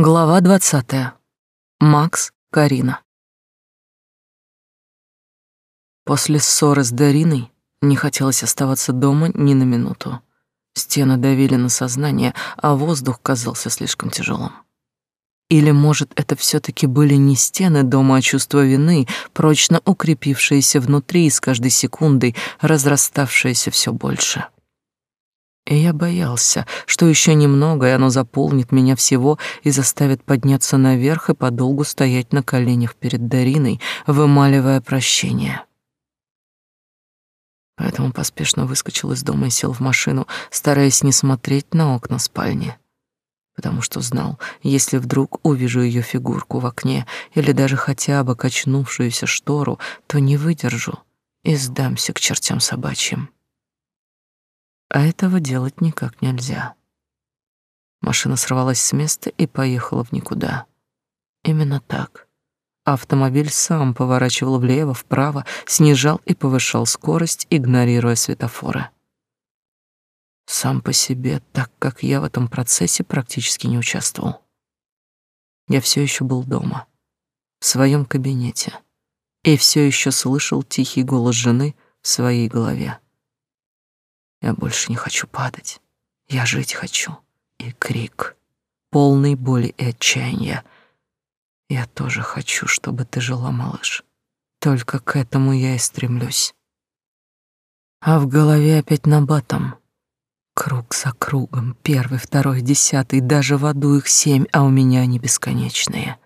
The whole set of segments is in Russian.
Глава двадцатая. Макс, Карина. После ссоры с Дариной не хотелось оставаться дома ни на минуту. Стены давили на сознание, а воздух казался слишком тяжелым. Или, может, это все таки были не стены дома, а чувство вины, прочно укрепившееся внутри и с каждой секундой разраставшееся все больше. — и я боялся, что еще немного, и оно заполнит меня всего и заставит подняться наверх и подолгу стоять на коленях перед Дариной, вымаливая прощение. Поэтому поспешно выскочил из дома и сел в машину, стараясь не смотреть на окна спальни. Потому что знал, если вдруг увижу ее фигурку в окне или даже хотя бы качнувшуюся штору, то не выдержу и сдамся к чертям собачьим. А этого делать никак нельзя. Машина сорвалась с места и поехала в никуда. Именно так. Автомобиль сам поворачивал влево, вправо, снижал и повышал скорость, игнорируя светофоры. Сам по себе, так как я в этом процессе практически не участвовал. Я все еще был дома, в своем кабинете, и все еще слышал тихий голос жены в своей голове. Я больше не хочу падать. Я жить хочу. И крик, полный боли и отчаяния. Я тоже хочу, чтобы ты жила, малыш. Только к этому я и стремлюсь. А в голове опять набатом. Круг за кругом, первый, второй, десятый, даже в аду их семь, а у меня они бесконечные.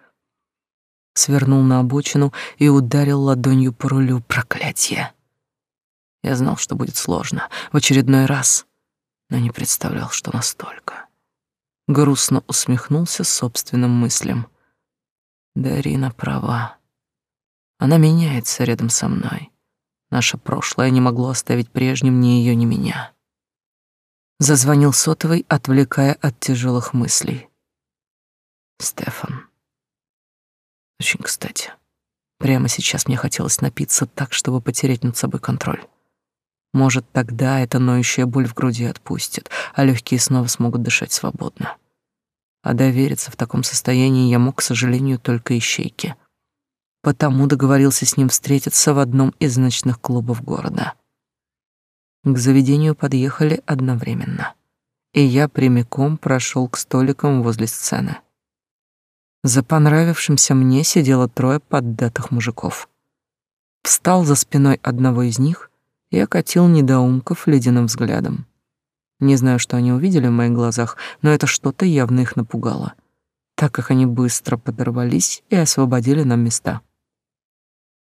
Свернул на обочину и ударил ладонью по рулю проклятие. Я знал, что будет сложно, в очередной раз, но не представлял, что настолько. Грустно усмехнулся собственным мыслям. Дарина права. Она меняется рядом со мной. Наше прошлое не могло оставить прежним ни ее, ни меня. Зазвонил сотовый, отвлекая от тяжелых мыслей. Стефан. Очень кстати. Прямо сейчас мне хотелось напиться так, чтобы потерять над собой контроль. Может, тогда эта ноющая боль в груди отпустит, а легкие снова смогут дышать свободно. А довериться в таком состоянии я мог, к сожалению, только ищейке. Потому договорился с ним встретиться в одном из ночных клубов города. К заведению подъехали одновременно, и я прямиком прошел к столикам возле сцены. За понравившимся мне сидело трое поддатых мужиков. Встал за спиной одного из них и окатил недоумков ледяным взглядом. Не знаю, что они увидели в моих глазах, но это что-то явно их напугало, так как они быстро подорвались и освободили нам места.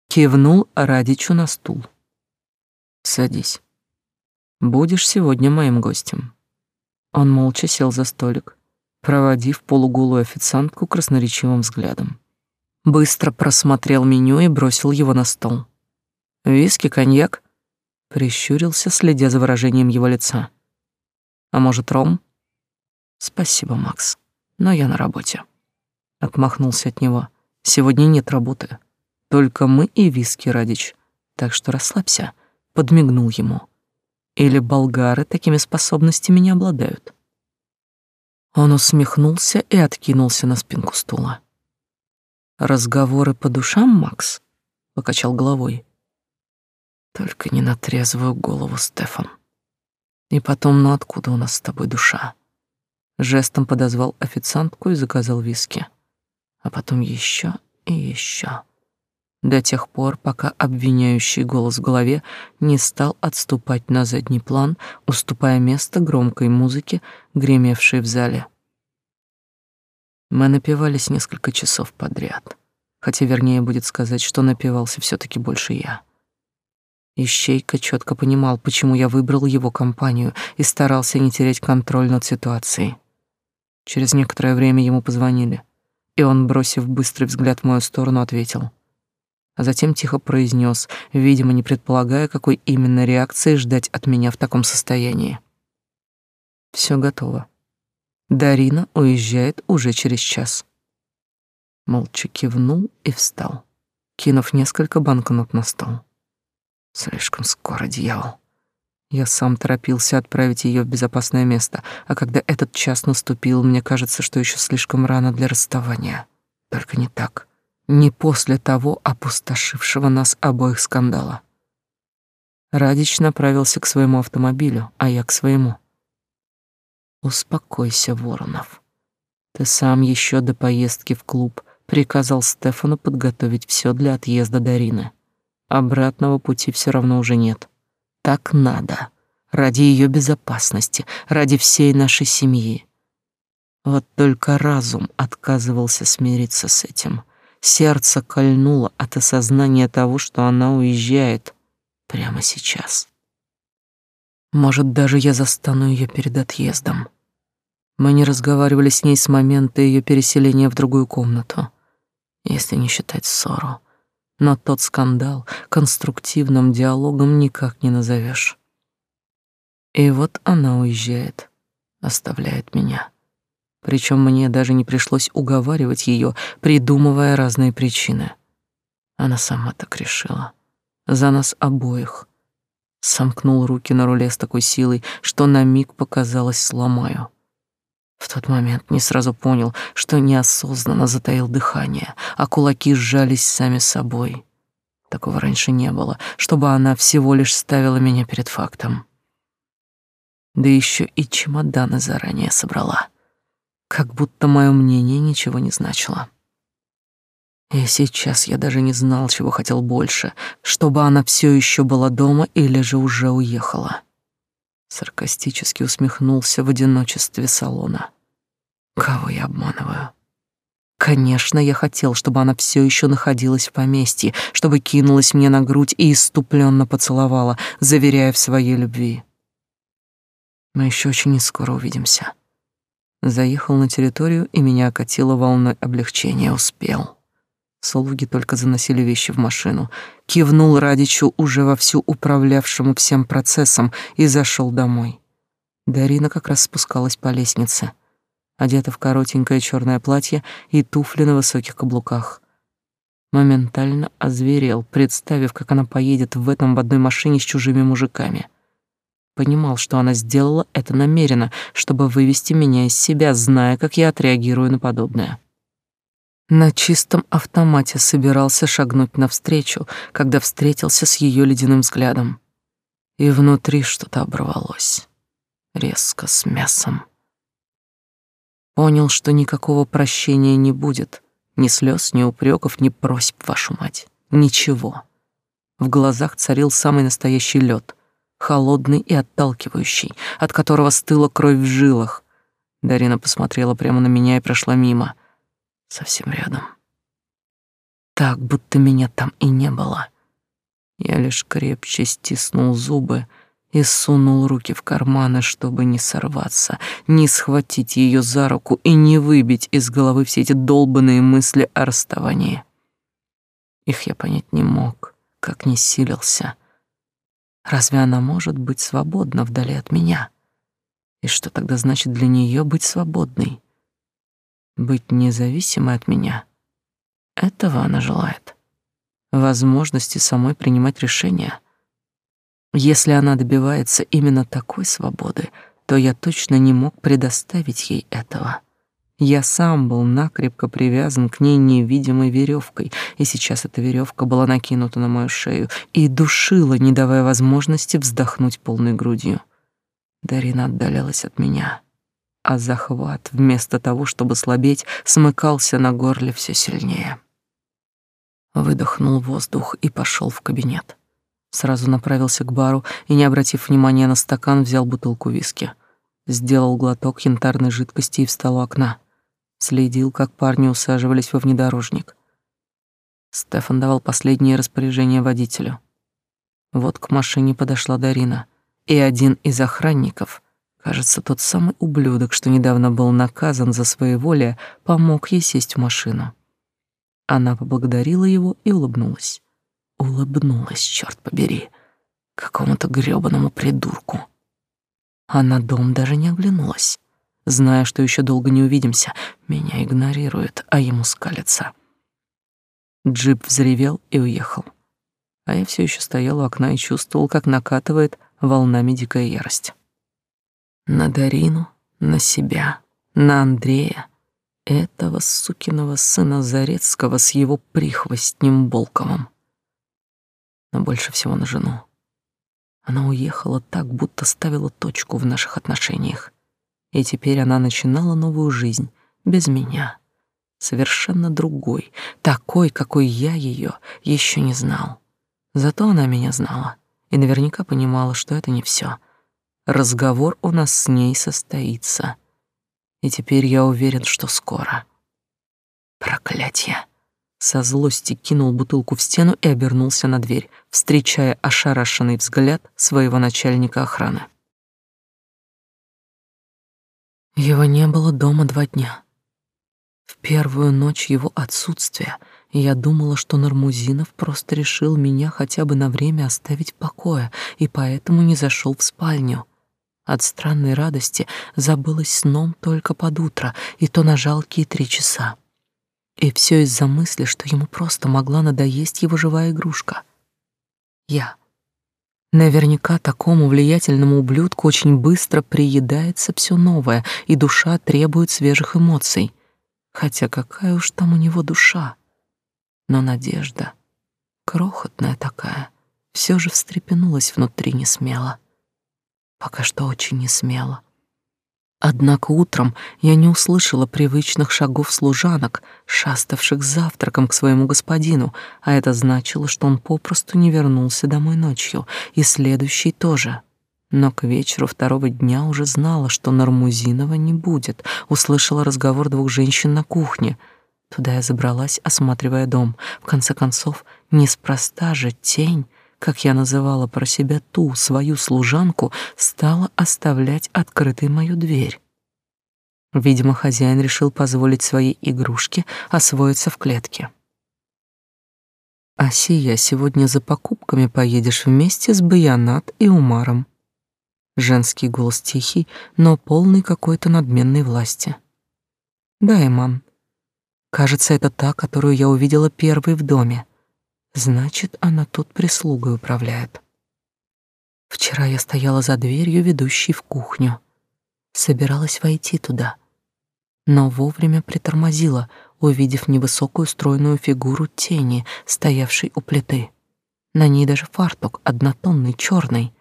Кивнул Радичу на стул. «Садись. Будешь сегодня моим гостем». Он молча сел за столик, проводив полуголую официантку красноречивым взглядом. Быстро просмотрел меню и бросил его на стол. «Виски, коньяк?» Прищурился, следя за выражением его лица. А может, ром? Спасибо, Макс, но я на работе. Отмахнулся от него. Сегодня нет работы. Только мы и виски, Радич. Так что расслабься. Подмигнул ему. Или болгары такими способностями не обладают. Он усмехнулся и откинулся на спинку стула. «Разговоры по душам, Макс?» — покачал головой. Только не на трезвую голову, Стефан. И потом, ну откуда у нас с тобой душа? Жестом подозвал официантку и заказал виски. А потом еще и еще. До тех пор, пока обвиняющий голос в голове не стал отступать на задний план, уступая место громкой музыке, гремевшей в зале. Мы напивались несколько часов подряд. Хотя вернее будет сказать, что напивался все таки больше я. Ищейка четко понимал, почему я выбрал его компанию и старался не терять контроль над ситуацией. Через некоторое время ему позвонили, и он, бросив быстрый взгляд в мою сторону, ответил. А затем тихо произнес, видимо, не предполагая, какой именно реакции ждать от меня в таком состоянии. Все готово. Дарина уезжает уже через час. Молча кивнул и встал, кинув несколько банкнот на стол. Слишком скоро, дьявол. Я сам торопился отправить ее в безопасное место, а когда этот час наступил, мне кажется, что еще слишком рано для расставания. Только не так. Не после того опустошившего нас обоих скандала. Радич направился к своему автомобилю, а я к своему. Успокойся, Воронов. Ты сам еще до поездки в клуб приказал Стефану подготовить все для отъезда Дарины. Обратного пути все равно уже нет. Так надо. Ради ее безопасности, ради всей нашей семьи. Вот только разум отказывался смириться с этим. Сердце кольнуло от осознания того, что она уезжает прямо сейчас. Может, даже я застану ее перед отъездом. Мы не разговаривали с ней с момента ее переселения в другую комнату, если не считать ссору. Но тот скандал конструктивным диалогом никак не назовешь. И вот она уезжает, оставляет меня. Причем мне даже не пришлось уговаривать ее, придумывая разные причины. Она сама так решила. За нас обоих. Сомкнул руки на руле с такой силой, что на миг показалось сломаю. В тот момент не сразу понял, что неосознанно затаил дыхание, а кулаки сжались сами собой. Такого раньше не было, чтобы она всего лишь ставила меня перед фактом да еще и чемоданы заранее собрала. Как будто мое мнение ничего не значило. И сейчас я даже не знал, чего хотел больше, чтобы она все еще была дома или же уже уехала. Саркастически усмехнулся в одиночестве салона. Кого я обманываю? Конечно, я хотел, чтобы она все еще находилась в поместье, чтобы кинулась мне на грудь и иступленно поцеловала, заверяя в своей любви. Мы еще очень не скоро увидимся. Заехал на территорию, и меня окатило волной облегчения. Успел. Слуги только заносили вещи в машину. Кивнул Радичу, уже вовсю управлявшему всем процессом, и зашел домой. Дарина как раз спускалась по лестнице, одета в коротенькое черное платье и туфли на высоких каблуках. Моментально озверел, представив, как она поедет в этом в одной машине с чужими мужиками. Понимал, что она сделала это намеренно, чтобы вывести меня из себя, зная, как я отреагирую на подобное. На чистом автомате собирался шагнуть навстречу, когда встретился с ее ледяным взглядом. И внутри что-то оборвалось. Резко, с мясом. Понял, что никакого прощения не будет. Ни слез, ни упреков, ни просьб, вашу мать. Ничего. В глазах царил самый настоящий лед — холодный и отталкивающий, от которого стыла кровь в жилах. Дарина посмотрела прямо на меня и прошла мимо, совсем рядом. Так, будто меня там и не было. Я лишь крепче стиснул зубы и сунул руки в карманы, чтобы не сорваться, не схватить ее за руку и не выбить из головы все эти долбанные мысли о расставании. Их я понять не мог, как не силился — Разве она может быть свободна вдали от меня? И что тогда значит для нее быть свободной? Быть независимой от меня? Этого она желает. Возможности самой принимать решения. Если она добивается именно такой свободы, то я точно не мог предоставить ей этого. Я сам был накрепко привязан к ней невидимой веревкой, и сейчас эта веревка была накинута на мою шею и душила, не давая возможности вздохнуть полной грудью. Дарина отдалялась от меня, а захват, вместо того, чтобы слабеть, смыкался на горле все сильнее. Выдохнул воздух и пошел в кабинет. Сразу направился к бару и, не обратив внимания на стакан, взял бутылку виски. Сделал глоток янтарной жидкости и встал у окна. Следил, как парни усаживались во внедорожник. Стефан давал последние распоряжения водителю. Вот к машине подошла Дарина, и один из охранников, кажется, тот самый ублюдок, что недавно был наказан за своеволие, помог ей сесть в машину. Она поблагодарила его и улыбнулась. Улыбнулась, черт побери, какому-то грёбаному придурку. А на дом даже не оглянулась зная, что еще долго не увидимся. Меня игнорирует, а ему скалится. Джип взревел и уехал. А я все еще стоял у окна и чувствовал, как накатывает волнами дикая ярость. На Дарину, на себя, на Андрея, этого сукиного сына Зарецкого с его прихвостнем Болковым. Но больше всего на жену. Она уехала так, будто ставила точку в наших отношениях. И теперь она начинала новую жизнь без меня. Совершенно другой, такой, какой я ее еще не знал. Зато она меня знала и наверняка понимала, что это не все. Разговор у нас с ней состоится. И теперь я уверен, что скоро. Проклятье. Со злости кинул бутылку в стену и обернулся на дверь, встречая ошарашенный взгляд своего начальника охраны. Его не было дома два дня. В первую ночь его отсутствия я думала, что Нармузинов просто решил меня хотя бы на время оставить в покое и поэтому не зашел в спальню. От странной радости забылась сном только под утро, и то на жалкие три часа. И все из-за мысли, что ему просто могла надоесть его живая игрушка. Я. Наверняка такому влиятельному ублюдку очень быстро приедается все новое, и душа требует свежих эмоций. Хотя какая уж там у него душа. Но надежда, крохотная такая, все же встрепенулась внутри несмело. Пока что очень несмело. Однако утром я не услышала привычных шагов служанок, шаставших завтраком к своему господину, а это значило, что он попросту не вернулся домой ночью, и следующий тоже. Но к вечеру второго дня уже знала, что Нармузинова не будет, услышала разговор двух женщин на кухне. Туда я забралась, осматривая дом. В конце концов, неспроста же тень как я называла про себя ту свою служанку, стала оставлять открытой мою дверь. Видимо, хозяин решил позволить своей игрушке освоиться в клетке. «Асия, сегодня за покупками поедешь вместе с Баянат и Умаром». Женский голос тихий, но полный какой-то надменной власти. «Да, Иман. Кажется, это та, которую я увидела первой в доме. Значит, она тут прислугой управляет. Вчера я стояла за дверью, ведущей в кухню. Собиралась войти туда, но вовремя притормозила, увидев невысокую стройную фигуру тени, стоявшей у плиты. На ней даже фартук однотонный, черный.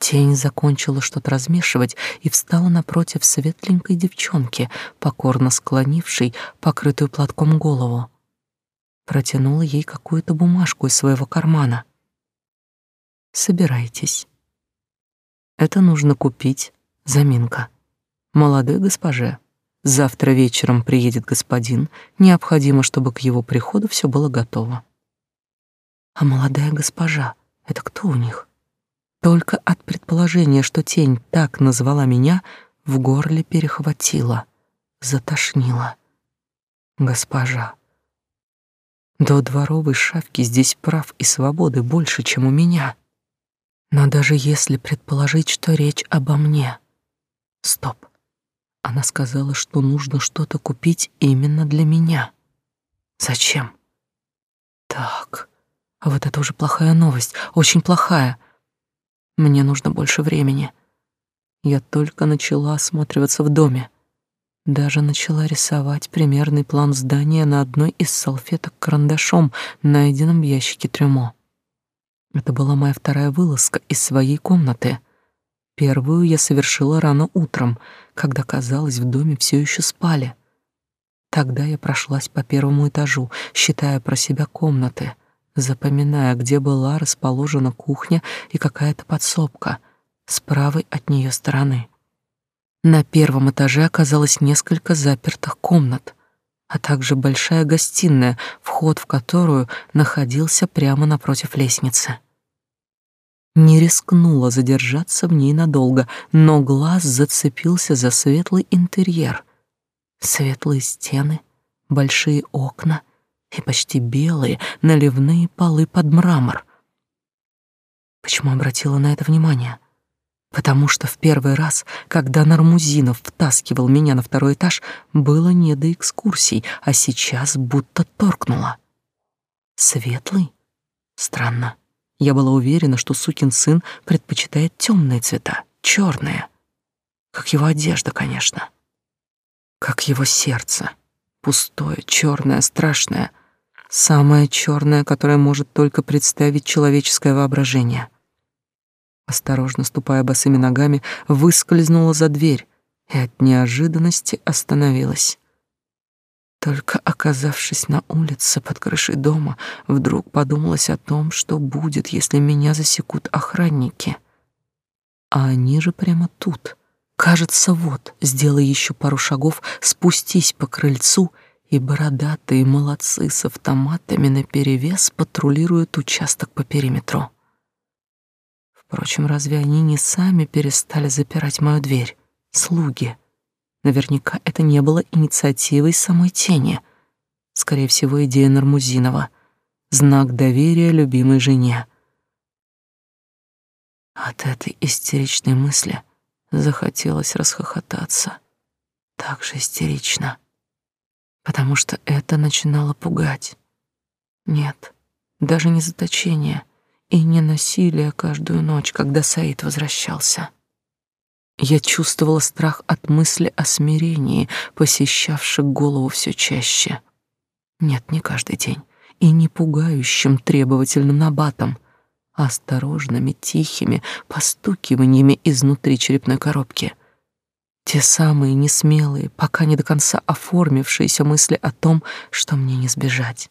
Тень закончила что-то размешивать и встала напротив светленькой девчонки, покорно склонившей покрытую платком голову протянула ей какую-то бумажку из своего кармана. Собирайтесь. Это нужно купить, заминка. Молодой госпоже. Завтра вечером приедет господин, необходимо, чтобы к его приходу все было готово. А молодая госпожа — это кто у них? Только от предположения, что тень так назвала меня, в горле перехватило, затошнило. Госпожа. До дворовой шавки здесь прав и свободы больше, чем у меня. Но даже если предположить, что речь обо мне... Стоп. Она сказала, что нужно что-то купить именно для меня. Зачем? Так, а вот это уже плохая новость, очень плохая. Мне нужно больше времени. Я только начала осматриваться в доме. Даже начала рисовать примерный план здания на одной из салфеток карандашом, найденном в ящике трюмо. Это была моя вторая вылазка из своей комнаты. Первую я совершила рано утром, когда, казалось, в доме все еще спали. Тогда я прошлась по первому этажу, считая про себя комнаты, запоминая, где была расположена кухня и какая-то подсобка с правой от нее стороны. На первом этаже оказалось несколько запертых комнат, а также большая гостиная, вход в которую находился прямо напротив лестницы. Не рискнула задержаться в ней надолго, но глаз зацепился за светлый интерьер. Светлые стены, большие окна и почти белые наливные полы под мрамор. Почему обратила на это внимание? Потому что в первый раз, когда Нармузинов втаскивал меня на второй этаж, было не до экскурсий, а сейчас будто торкнуло. Светлый? Странно. Я была уверена, что сукин сын предпочитает темные цвета, черные. Как его одежда, конечно. Как его сердце. Пустое, черное, страшное. Самое черное, которое может только представить человеческое воображение. Осторожно ступая босыми ногами, выскользнула за дверь и от неожиданности остановилась. Только оказавшись на улице под крышей дома, вдруг подумалось о том, что будет, если меня засекут охранники. А они же прямо тут. Кажется, вот, сделай еще пару шагов, спустись по крыльцу, и бородатые молодцы с автоматами наперевес патрулируют участок по периметру. Впрочем, разве они не сами перестали запирать мою дверь? Слуги. Наверняка это не было инициативой самой тени. Скорее всего, идея Нармузинова. Знак доверия любимой жене. От этой истеричной мысли захотелось расхохотаться. Так же истерично. Потому что это начинало пугать. Нет, даже не заточение и не насилие каждую ночь, когда Саид возвращался. Я чувствовала страх от мысли о смирении, посещавших голову все чаще. Нет, не каждый день, и не пугающим требовательным набатом, а осторожными, тихими постукиваниями изнутри черепной коробки. Те самые несмелые, пока не до конца оформившиеся мысли о том, что мне не сбежать,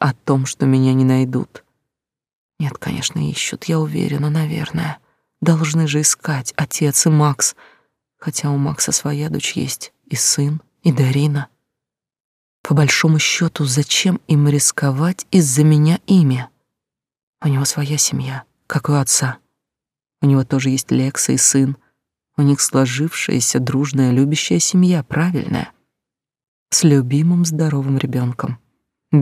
о том, что меня не найдут. Нет, конечно, ищут, я уверена, наверное. Должны же искать отец и Макс, хотя у Макса своя дочь есть, и сын, и Дарина. По большому счету, зачем им рисковать из-за меня ими? У него своя семья, как у отца. У него тоже есть Лекса и сын. У них сложившаяся дружная любящая семья, правильная. С любимым здоровым ребенком,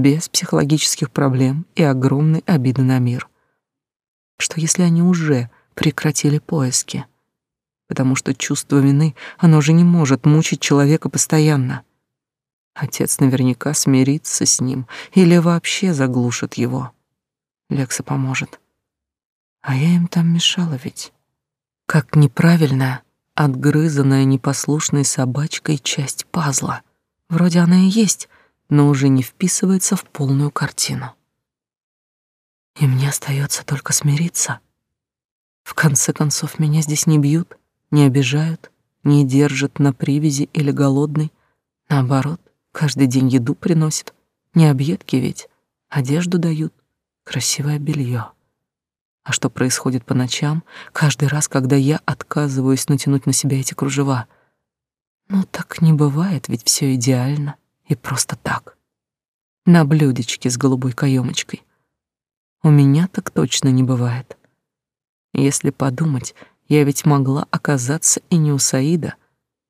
без психологических проблем и огромной обиды на мир. Что если они уже прекратили поиски, потому что чувство вины, оно же не может мучить человека постоянно. Отец наверняка смирится с ним или вообще заглушит его. Лекса поможет. А я им там мешала ведь. Как неправильная, отгрызанная непослушной собачкой часть пазла. Вроде она и есть, но уже не вписывается в полную картину. И мне остается только смириться — в конце концов, меня здесь не бьют, не обижают, не держат на привязи или голодный. Наоборот, каждый день еду приносят. Не объедки ведь, одежду дают, красивое белье. А что происходит по ночам, каждый раз, когда я отказываюсь натянуть на себя эти кружева? Ну, так не бывает, ведь все идеально и просто так. На блюдечке с голубой каемочкой. У меня так точно не бывает. Если подумать, я ведь могла оказаться и не у Саида,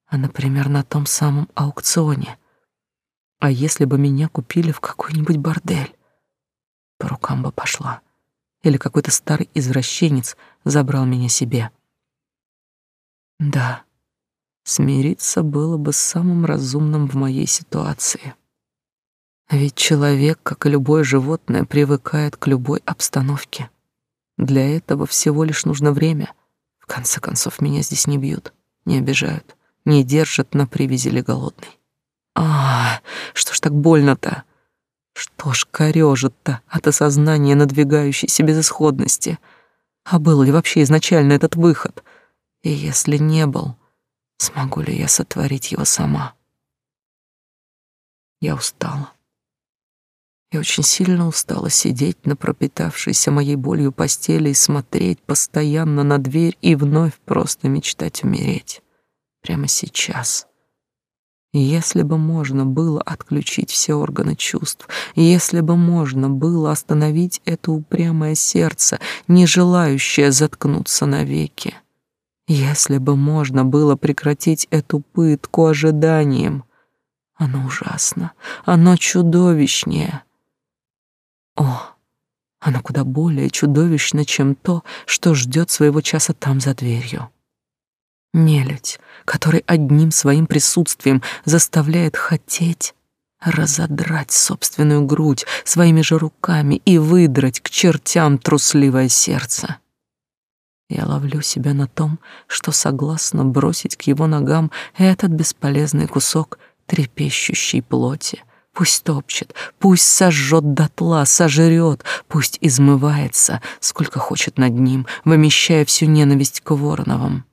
а, например, на том самом аукционе. А если бы меня купили в какой-нибудь бордель? По рукам бы пошла. Или какой-то старый извращенец забрал меня себе. Да, смириться было бы самым разумным в моей ситуации. Ведь человек, как и любое животное, привыкает к любой обстановке. Для этого всего лишь нужно время. В конце концов, меня здесь не бьют, не обижают, не держат на привязи голодный. А, что ж так больно-то? Что ж корёжит-то от осознания надвигающейся безысходности? А был ли вообще изначально этот выход? И если не был, смогу ли я сотворить его сама? Я устала. Я очень сильно устала сидеть на пропитавшейся моей болью постели и смотреть постоянно на дверь и вновь просто мечтать умереть. Прямо сейчас. Если бы можно было отключить все органы чувств, если бы можно было остановить это упрямое сердце, не желающее заткнуться навеки, если бы можно было прекратить эту пытку ожиданием, оно ужасно, оно чудовищнее — о, она куда более чудовищна, чем то, что ждет своего часа там за дверью. Нелюдь, который одним своим присутствием заставляет хотеть, разодрать собственную грудь своими же руками и выдрать к чертям трусливое сердце. Я ловлю себя на том, что согласна бросить к его ногам этот бесполезный кусок трепещущей плоти. Пусть топчет, пусть сожжет дотла, сожрет, пусть измывается, сколько хочет над ним, вымещая всю ненависть к Вороновым.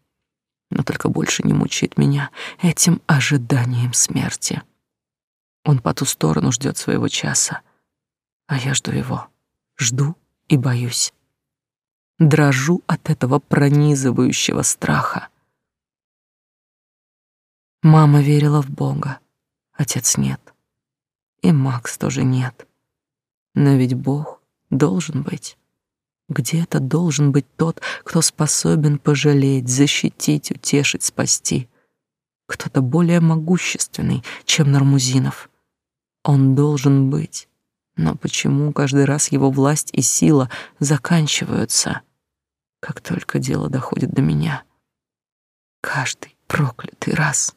Но только больше не мучает меня этим ожиданием смерти. Он по ту сторону ждет своего часа, а я жду его, жду и боюсь. Дрожу от этого пронизывающего страха. Мама верила в Бога, отец нет. И Макс тоже нет. Но ведь Бог должен быть. Где-то должен быть тот, кто способен пожалеть, защитить, утешить, спасти. Кто-то более могущественный, чем Нармузинов. Он должен быть. Но почему каждый раз его власть и сила заканчиваются? Как только дело доходит до меня. Каждый проклятый раз.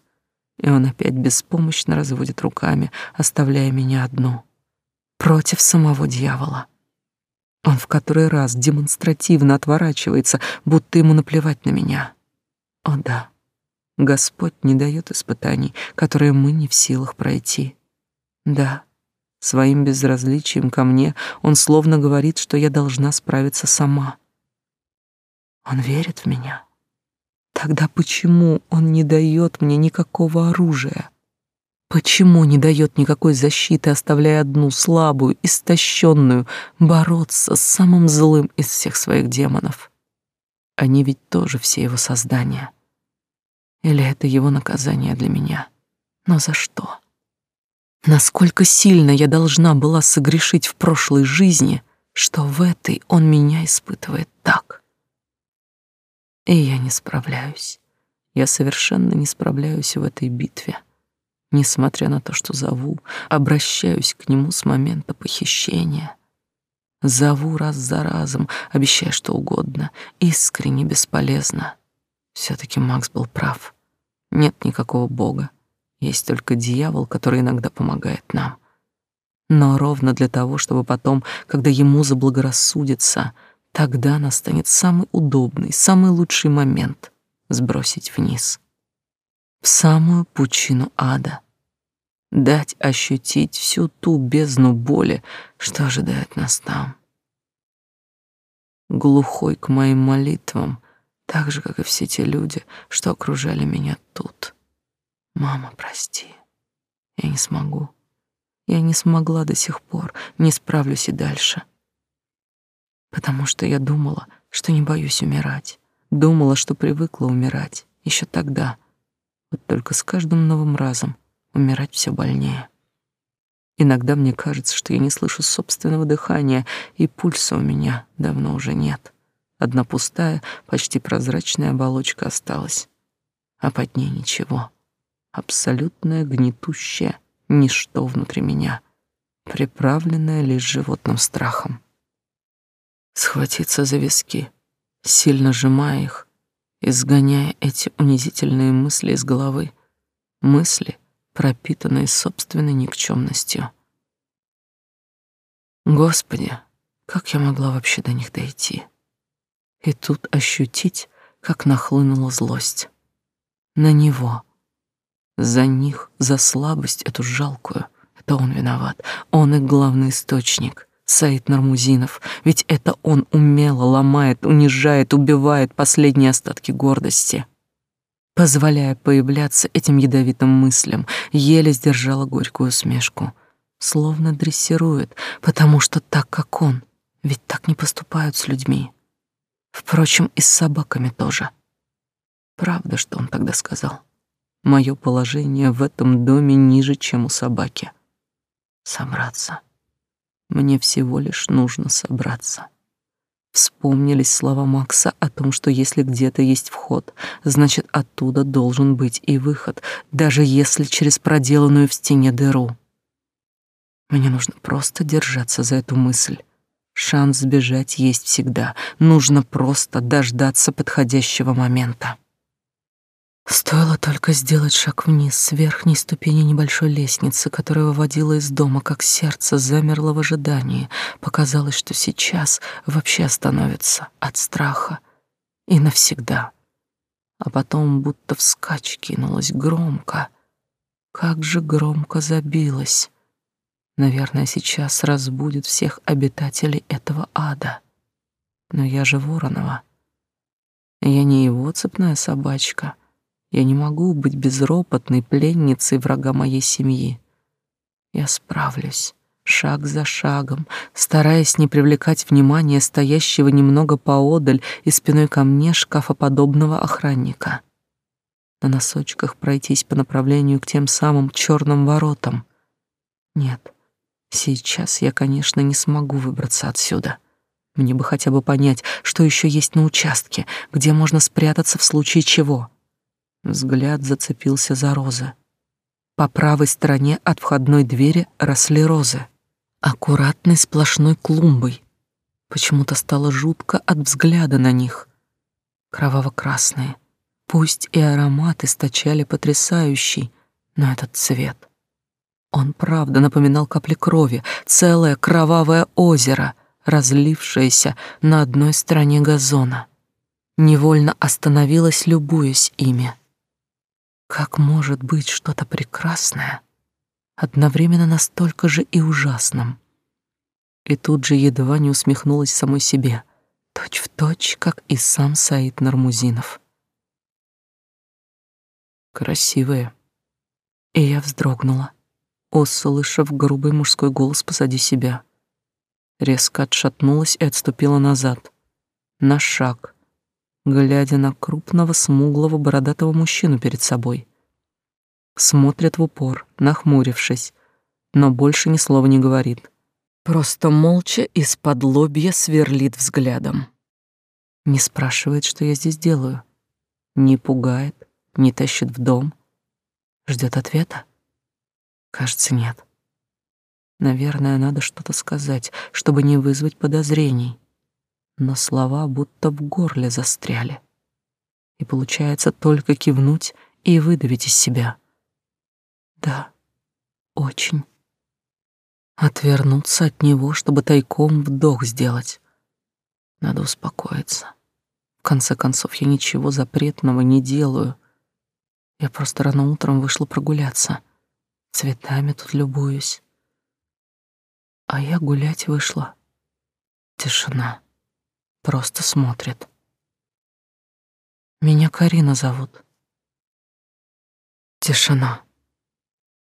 И он опять беспомощно разводит руками, оставляя меня одну. Против самого дьявола. Он в который раз демонстративно отворачивается, будто ему наплевать на меня. О да, Господь не дает испытаний, которые мы не в силах пройти. Да, своим безразличием ко мне он словно говорит, что я должна справиться сама — он верит в меня. Тогда почему он не дает мне никакого оружия? Почему не дает никакой защиты, оставляя одну слабую, истощенную, бороться с самым злым из всех своих демонов? Они ведь тоже все его создания. Или это его наказание для меня? Но за что? Насколько сильно я должна была согрешить в прошлой жизни, что в этой он меня испытывает так? И я не справляюсь. Я совершенно не справляюсь в этой битве. Несмотря на то, что зову, обращаюсь к нему с момента похищения. Зову раз за разом, обещая что угодно, искренне бесполезно. все таки Макс был прав. Нет никакого бога. Есть только дьявол, который иногда помогает нам. Но ровно для того, чтобы потом, когда ему заблагорассудится, Тогда настанет самый удобный, самый лучший момент сбросить вниз, в самую пучину ада, дать ощутить всю ту бездну боли, что ожидает нас там. Глухой к моим молитвам, так же, как и все те люди, что окружали меня тут. Мама, прости, я не смогу. Я не смогла до сих пор, не справлюсь и дальше потому что я думала, что не боюсь умирать, думала, что привыкла умирать еще тогда. Вот только с каждым новым разом умирать все больнее. Иногда мне кажется, что я не слышу собственного дыхания, и пульса у меня давно уже нет. Одна пустая, почти прозрачная оболочка осталась, а под ней ничего. Абсолютное гнетущее ничто внутри меня, приправленное лишь животным страхом схватиться за виски, сильно сжимая их, изгоняя эти унизительные мысли из головы, мысли, пропитанные собственной никчемностью. Господи, как я могла вообще до них дойти? И тут ощутить, как нахлынула злость. На него. За них, за слабость эту жалкую. Это он виноват. Он их главный источник. Саид Нармузинов, ведь это он умело ломает, унижает, убивает последние остатки гордости. Позволяя появляться этим ядовитым мыслям, еле сдержала горькую усмешку. Словно дрессирует, потому что так, как он, ведь так не поступают с людьми. Впрочем, и с собаками тоже. Правда, что он тогда сказал. Мое положение в этом доме ниже, чем у собаки. Собраться. Мне всего лишь нужно собраться. Вспомнились слова Макса о том, что если где-то есть вход, значит, оттуда должен быть и выход, даже если через проделанную в стене дыру. Мне нужно просто держаться за эту мысль. Шанс сбежать есть всегда. Нужно просто дождаться подходящего момента. Стоило только сделать шаг вниз с верхней ступени небольшой лестницы, которая выводила из дома, как сердце замерло в ожидании. Показалось, что сейчас вообще остановится от страха и навсегда. А потом будто вскачь кинулась громко. Как же громко забилась. Наверное, сейчас разбудит всех обитателей этого ада. Но я же Воронова. Я не его цепная собачка — я не могу быть безропотной пленницей врага моей семьи. Я справлюсь, шаг за шагом, стараясь не привлекать внимания стоящего немного поодаль и спиной ко мне шкафоподобного охранника. На носочках пройтись по направлению к тем самым черным воротам. Нет, сейчас я, конечно, не смогу выбраться отсюда. Мне бы хотя бы понять, что еще есть на участке, где можно спрятаться в случае чего. Взгляд зацепился за розы. По правой стороне от входной двери росли розы, аккуратной сплошной клумбой. Почему-то стало жутко от взгляда на них. Кроваво-красные. Пусть и аромат источали потрясающий, но этот цвет. Он правда напоминал капли крови, целое кровавое озеро, разлившееся на одной стороне газона. Невольно остановилась, любуясь ими. Как может быть что-то прекрасное одновременно настолько же и ужасным? И тут же едва не усмехнулась самой себе, точь в точь, как и сам Саид Нармузинов. Красивые. И я вздрогнула, услышав грубый мужской голос позади себя. Резко отшатнулась и отступила назад. На шаг, глядя на крупного, смуглого, бородатого мужчину перед собой. Смотрит в упор, нахмурившись, но больше ни слова не говорит. Просто молча из-под лобья сверлит взглядом. Не спрашивает, что я здесь делаю. Не пугает, не тащит в дом. Ждет ответа? Кажется, нет. Наверное, надо что-то сказать, чтобы не вызвать подозрений но слова будто в горле застряли. И получается только кивнуть и выдавить из себя. Да, очень. Отвернуться от него, чтобы тайком вдох сделать. Надо успокоиться. В конце концов, я ничего запретного не делаю. Я просто рано утром вышла прогуляться. Цветами тут любуюсь. А я гулять вышла. Тишина просто смотрит. Меня Карина зовут. Тишина.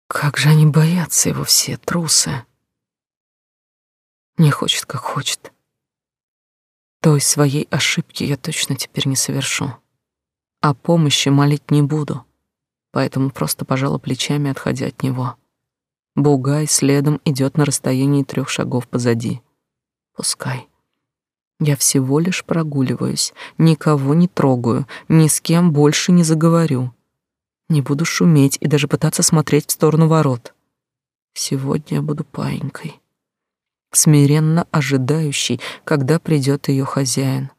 Как же они боятся его все, трусы. Не хочет, как хочет. Той своей ошибки я точно теперь не совершу. О помощи молить не буду, поэтому просто пожала плечами, отходя от него. Бугай следом идет на расстоянии трех шагов позади. Пускай. Я всего лишь прогуливаюсь, никого не трогаю, ни с кем больше не заговорю. Не буду шуметь и даже пытаться смотреть в сторону ворот. Сегодня я буду паинькой, смиренно ожидающей, когда придет ее хозяин.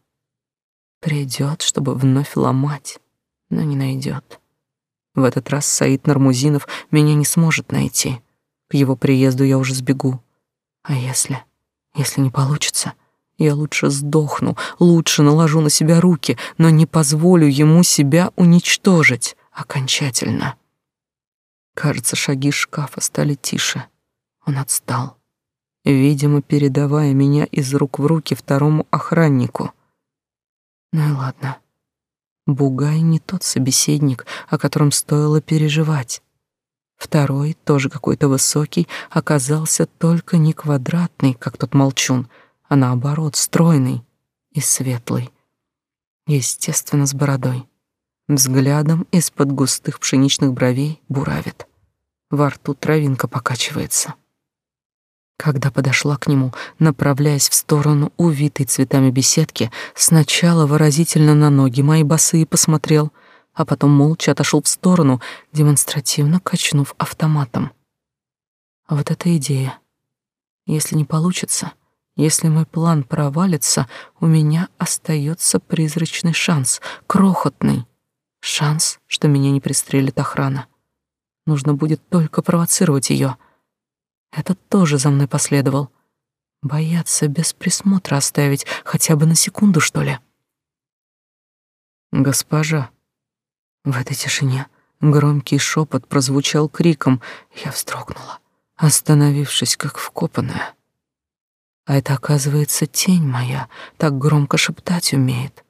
Придет, чтобы вновь ломать, но не найдет. В этот раз Саид Нармузинов меня не сможет найти. К его приезду я уже сбегу. А если... если не получится... Я лучше сдохну, лучше наложу на себя руки, но не позволю ему себя уничтожить окончательно. Кажется, шаги шкафа стали тише. Он отстал, видимо, передавая меня из рук в руки второму охраннику. Ну и ладно. Бугай не тот собеседник, о котором стоило переживать. Второй, тоже какой-то высокий, оказался только не квадратный, как тот молчун — а наоборот стройный и светлый. Естественно, с бородой. Взглядом из-под густых пшеничных бровей буравит. Во рту травинка покачивается. Когда подошла к нему, направляясь в сторону увитой цветами беседки, сначала выразительно на ноги мои босые посмотрел, а потом молча отошел в сторону, демонстративно качнув автоматом. А вот эта идея. Если не получится, если мой план провалится, у меня остается призрачный шанс, крохотный. Шанс, что меня не пристрелит охрана. Нужно будет только провоцировать ее. Этот тоже за мной последовал. Бояться без присмотра оставить хотя бы на секунду, что ли? Госпожа. В этой тишине громкий шепот прозвучал криком. Я вздрогнула, остановившись как вкопанная. А это, оказывается, тень моя так громко шептать умеет.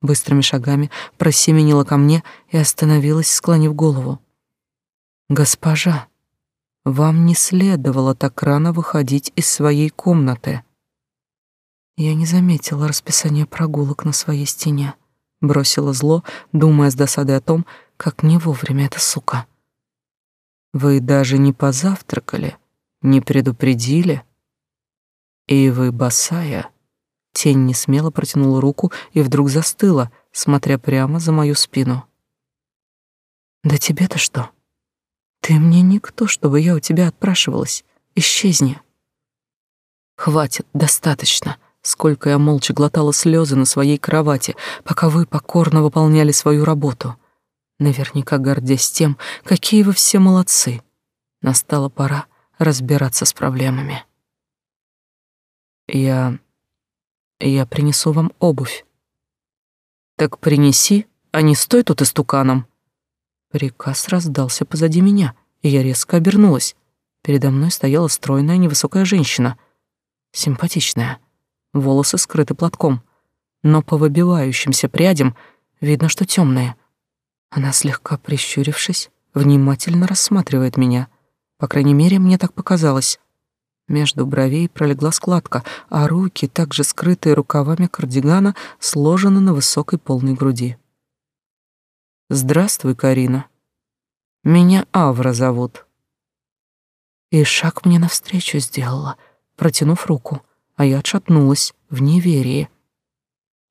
Быстрыми шагами просеменила ко мне и остановилась, склонив голову. «Госпожа, вам не следовало так рано выходить из своей комнаты». Я не заметила расписания прогулок на своей стене. Бросила зло, думая с досадой о том, как не вовремя эта сука. «Вы даже не позавтракали, не предупредили?» «И вы босая?» Тень не смело протянула руку и вдруг застыла, смотря прямо за мою спину. «Да тебе-то что? Ты мне никто, чтобы я у тебя отпрашивалась. Исчезни». «Хватит, достаточно», сколько я молча глотала слезы на своей кровати, пока вы покорно выполняли свою работу. Наверняка гордясь тем, какие вы все молодцы. Настала пора разбираться с проблемами. Я... я принесу вам обувь. Так принеси, а не стой тут истуканом. Приказ раздался позади меня, и я резко обернулась. Передо мной стояла стройная невысокая женщина. Симпатичная. Волосы скрыты платком, но по выбивающимся прядям видно, что темные. Она, слегка прищурившись, внимательно рассматривает меня. По крайней мере, мне так показалось. Между бровей пролегла складка, а руки, также скрытые рукавами кардигана, сложены на высокой полной груди. «Здравствуй, Карина. Меня Авра зовут». И шаг мне навстречу сделала, протянув руку, а я отшатнулась в неверии.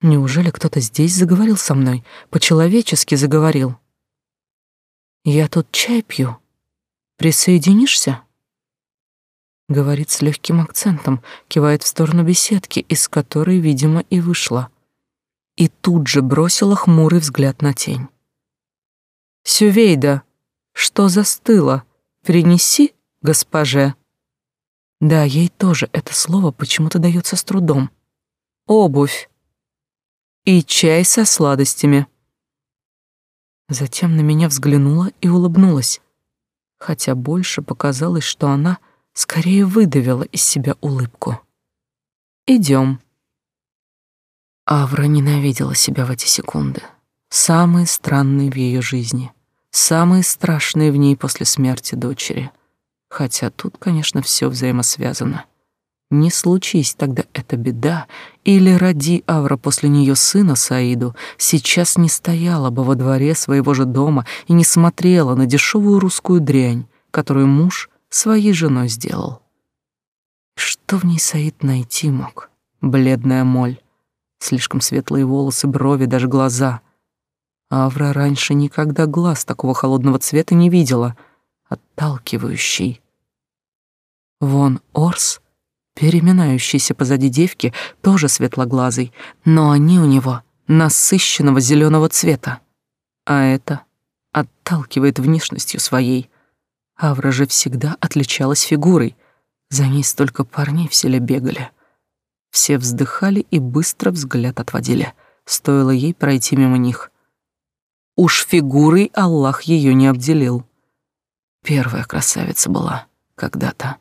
Неужели кто-то здесь заговорил со мной, по-человечески заговорил? «Я тут чай пью. Присоединишься?» Говорит с легким акцентом, кивает в сторону беседки, из которой, видимо, и вышла. И тут же бросила хмурый взгляд на тень. «Сювейда, что застыло? Принеси, госпоже». Да, ей тоже это слово почему-то дается с трудом. «Обувь. И чай со сладостями». Затем на меня взглянула и улыбнулась, хотя больше показалось, что она — скорее выдавила из себя улыбку. Идем. Авра ненавидела себя в эти секунды. Самые странные в ее жизни, самые страшные в ней после смерти дочери. Хотя тут, конечно, все взаимосвязано. Не случись тогда эта беда, или роди Авра после нее сына Саиду, сейчас не стояла бы во дворе своего же дома и не смотрела на дешевую русскую дрянь, которую муж своей женой сделал. Что в ней Саид найти мог? Бледная моль, слишком светлые волосы, брови, даже глаза. Авра раньше никогда глаз такого холодного цвета не видела, отталкивающий. Вон Орс, переминающийся позади девки, тоже светлоглазый, но они у него насыщенного зеленого цвета. А это отталкивает внешностью своей — Авра же всегда отличалась фигурой. За ней столько парней в селе бегали. Все вздыхали и быстро взгляд отводили. Стоило ей пройти мимо них. Уж фигурой Аллах ее не обделил. Первая красавица была когда-то.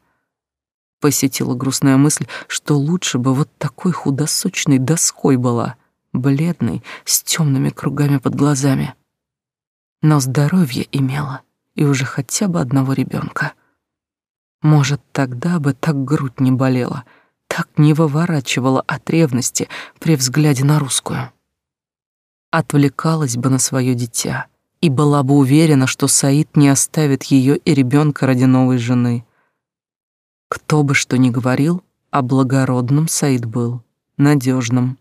Посетила грустная мысль, что лучше бы вот такой худосочной доской была, бледной, с темными кругами под глазами. Но здоровье имела — и уже хотя бы одного ребенка. Может, тогда бы так грудь не болела, так не выворачивала от ревности при взгляде на русскую. Отвлекалась бы на свое дитя и была бы уверена, что Саид не оставит ее и ребенка ради новой жены. Кто бы что ни говорил, а благородным Саид был, надежным.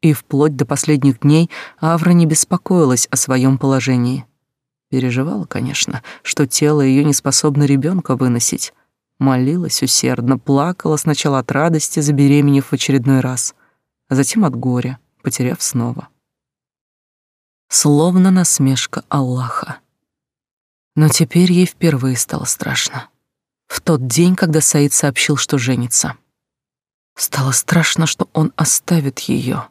И вплоть до последних дней Авра не беспокоилась о своем положении. Переживала, конечно, что тело ее не способно ребенка выносить. Молилась усердно, плакала сначала от радости, забеременев в очередной раз, а затем от горя, потеряв снова. словно насмешка Аллаха. Но теперь ей впервые стало страшно. В тот день, когда Саид сообщил, что женится. Стало страшно, что он оставит ее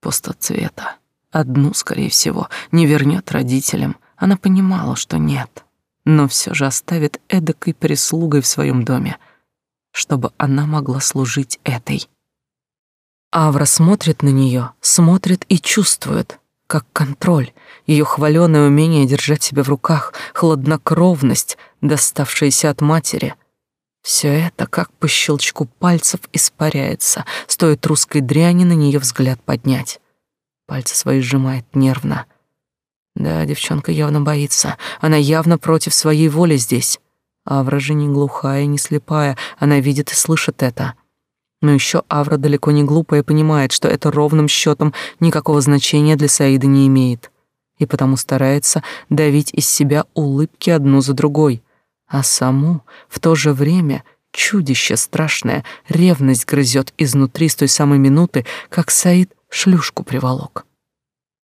пустоцвета. Одну, скорее всего, не вернет родителям. Она понимала, что нет, но все же оставит эдакой прислугой в своем доме, чтобы она могла служить этой. Авра смотрит на нее, смотрит и чувствует, как контроль, ее хваленое умение держать себя в руках, хладнокровность, доставшаяся от матери. Все это, как по щелчку пальцев, испаряется, стоит русской дряни на нее взгляд поднять. Пальцы свои сжимает нервно. Да, девчонка явно боится. Она явно против своей воли здесь. Авра же не глухая, не слепая. Она видит и слышит это. Но еще Авра далеко не глупая понимает, что это ровным счетом никакого значения для Саида не имеет. И потому старается давить из себя улыбки одну за другой. А саму в то же время чудище страшное, ревность грызет изнутри с той самой минуты, как Саид шлюшку приволок.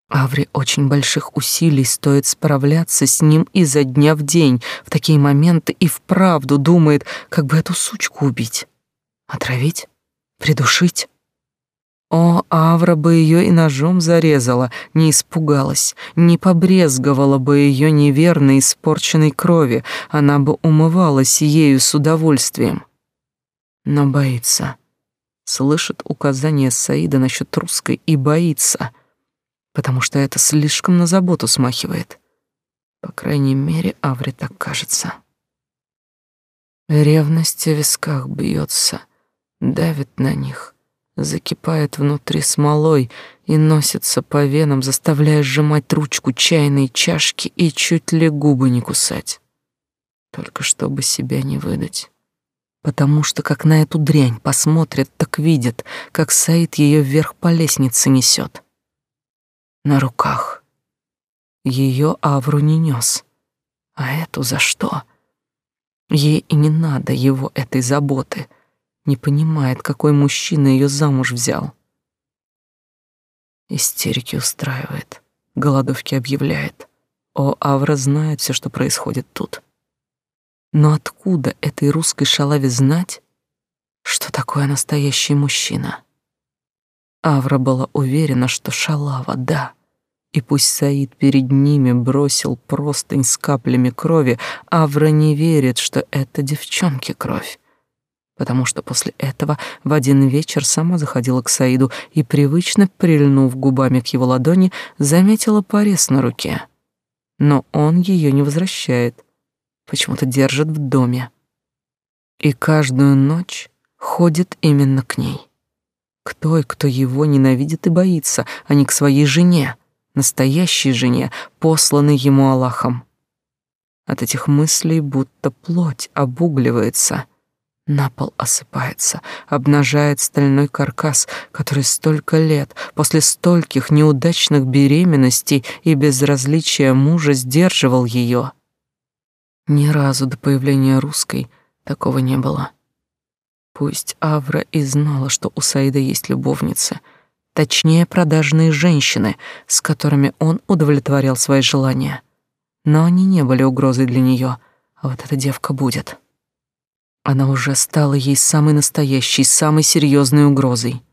Авре очень больших усилий стоит справляться с ним изо дня в день. В такие моменты и вправду думает, как бы эту сучку убить. Отравить? Придушить? О, Авра бы ее и ножом зарезала, не испугалась, не побрезговала бы ее неверной испорченной крови, она бы умывалась ею с удовольствием. Но боится слышит указания Саида насчет русской и боится, потому что это слишком на заботу смахивает. По крайней мере, Авре так кажется. Ревность в висках бьется, давит на них, закипает внутри смолой и носится по венам, заставляя сжимать ручку чайной чашки и чуть ли губы не кусать. Только чтобы себя не выдать потому что как на эту дрянь посмотрят, так видят, как Саид ее вверх по лестнице несет. На руках. Ее Авру не нес. А эту за что? Ей и не надо его этой заботы. Не понимает, какой мужчина ее замуж взял. Истерики устраивает, голодовки объявляет. О, Авра знает все, что происходит тут. Но откуда этой русской шалаве знать, что такое настоящий мужчина? Авра была уверена, что шалава, да. И пусть Саид перед ними бросил простынь с каплями крови, Авра не верит, что это девчонки кровь. Потому что после этого в один вечер сама заходила к Саиду и, привычно прильнув губами к его ладони, заметила порез на руке. Но он ее не возвращает — почему-то держит в доме. И каждую ночь ходит именно к ней. К той, кто его ненавидит и боится, а не к своей жене, настоящей жене, посланной ему Аллахом. От этих мыслей будто плоть обугливается, на пол осыпается, обнажает стальной каркас, который столько лет, после стольких неудачных беременностей и безразличия мужа сдерживал ее — ни разу до появления русской такого не было. Пусть Авра и знала, что у Саида есть любовницы, точнее, продажные женщины, с которыми он удовлетворял свои желания. Но они не были угрозой для нее, а вот эта девка будет. Она уже стала ей самой настоящей, самой серьезной угрозой.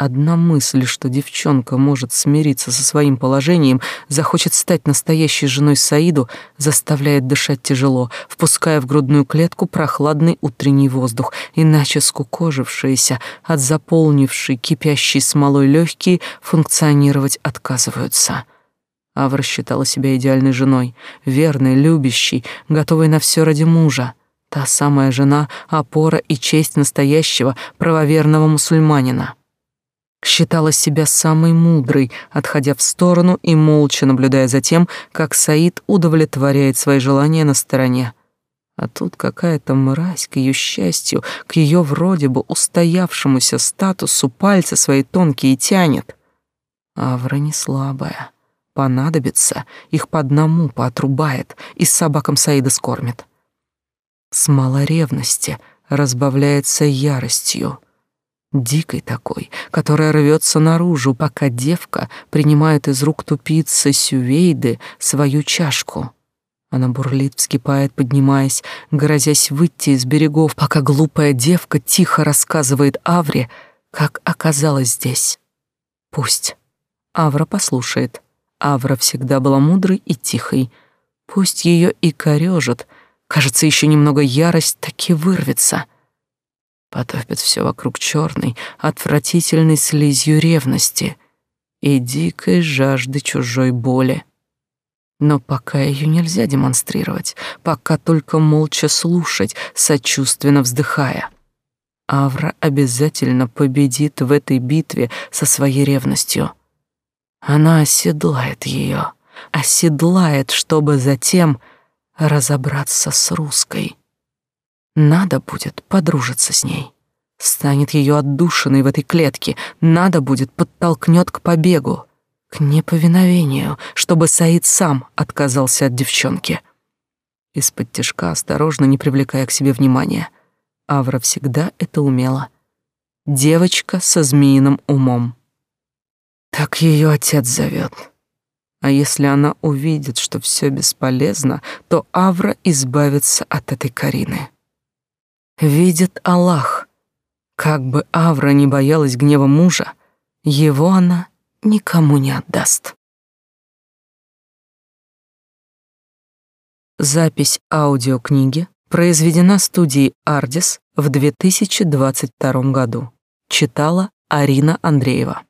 Одна мысль, что девчонка может смириться со своим положением, захочет стать настоящей женой Саиду, заставляет дышать тяжело, впуская в грудную клетку прохладный утренний воздух, иначе скукожившиеся от заполнившей кипящей смолой легкие функционировать отказываются. Авра считала себя идеальной женой, верной, любящей, готовой на все ради мужа. Та самая жена, опора и честь настоящего правоверного мусульманина считала себя самой мудрой, отходя в сторону и молча наблюдая за тем, как Саид удовлетворяет свои желания на стороне. А тут какая-то мразь к ее счастью, к ее вроде бы устоявшемуся статусу пальцы свои тонкие тянет. Авра не слабая. Понадобится, их по одному поотрубает и с собакам Саида скормит. С малоревности разбавляется яростью — дикой такой, которая рвется наружу, пока девка принимает из рук тупицы Сювейды свою чашку. Она бурлит, вскипает, поднимаясь, грозясь выйти из берегов, пока глупая девка тихо рассказывает Авре, как оказалась здесь. Пусть. Авра послушает. Авра всегда была мудрой и тихой. Пусть ее и корежит. Кажется, еще немного ярость таки вырвется — потопит все вокруг черной, отвратительной слизью ревности и дикой жажды чужой боли. Но пока ее нельзя демонстрировать, пока только молча слушать, сочувственно вздыхая. Авра обязательно победит в этой битве со своей ревностью. Она оседлает ее, оседлает, чтобы затем разобраться с русской. Надо будет подружиться с ней. Станет ее отдушиной в этой клетке. Надо будет подтолкнет к побегу, к неповиновению, чтобы Саид сам отказался от девчонки. Из-под тяжка, осторожно, не привлекая к себе внимания. Авра всегда это умела. Девочка со змеиным умом. Так ее отец зовет. А если она увидит, что все бесполезно, то Авра избавится от этой Карины видит Аллах. Как бы Авра не боялась гнева мужа, его она никому не отдаст. Запись аудиокниги произведена студией Ardis в 2022 году. Читала Арина Андреева.